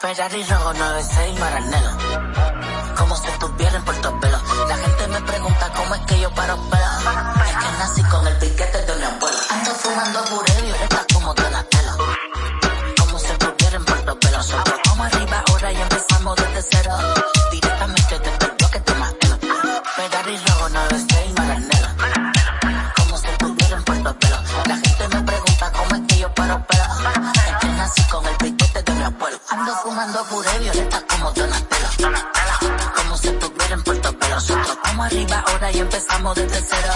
Ferrari rojo 96 Maranelo. Como si estuviera en Puerto Velo. La gente me pregunta cómo es que yo paro pelo. Es que nací con el piquete de mi abuelo. Ando fumando puré violeta como Donatello. Como si estuviera en Puerto Velo. Nosotros como arriba ahora y empezamos desde cero. Violeta como Donatello. Como si estuviera en Puerto Velo. Nosotros como arriba ahora y empezamos desde cero.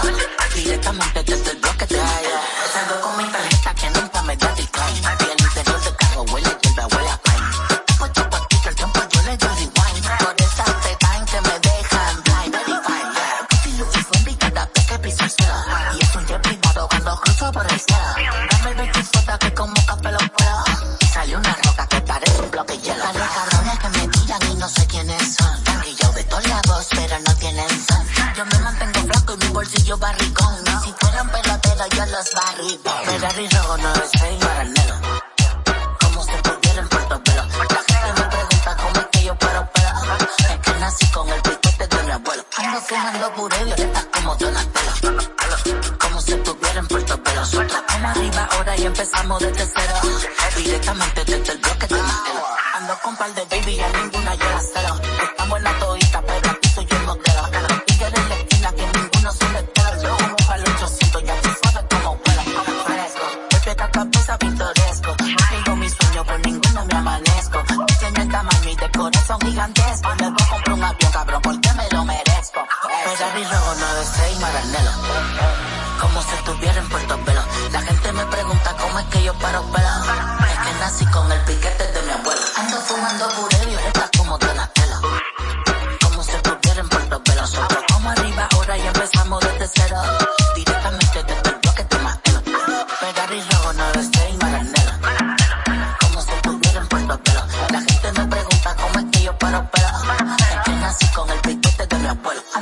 Directamente desde el bloque de Matelo. Salgo con mi tarjeta que nunca me da decline. Y el interior del carro huele hierba, huele a pine. Puesto pa' aquí que el tiempo yo le doy rewind. Por esa time que me dejan blind. Very fine. Gucci, Louis, Fendi, cada vez que piso el. Y es un jet privado cuando cruzo por el cielo. Dame el baking soda que como café lo puedo. Y sale una roca que parece un bloque de hielo. Me mantengo flaco y mi bolsillo barricón. Si fueran peloteros, yo los barrigo. Ferrari rojo 96 Maranelo. Como si estuviera en Puerto Velo. La gente me pregunta cómo es que yo paro pelo. Es que nací con el piquete de mi abuelo. Ando fumando puré violeta como Donatello. Como si estuviera en Puerto Velo. Nosotros como arriba ahora y empezamos desde cero. Directamente desde el bloque de. Ando con par de baby y a ninguna yo la celo. Están buenas toditas, y de corazón gigantesco. Luego compro un avión, cabrón, porque me lo merezco. Ferrari rojo 96 Maranelo. Como si estuviera en Puerto Velo. La gente me pregunta cómo es que yo paro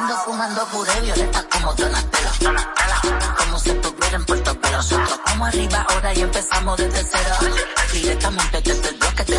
Ando fumando puré violeta como Donatello. Como si estuviera en Puerto Velo. Nosotros como arriba ahora y empezamos desde cero. Directamente desde el bloque de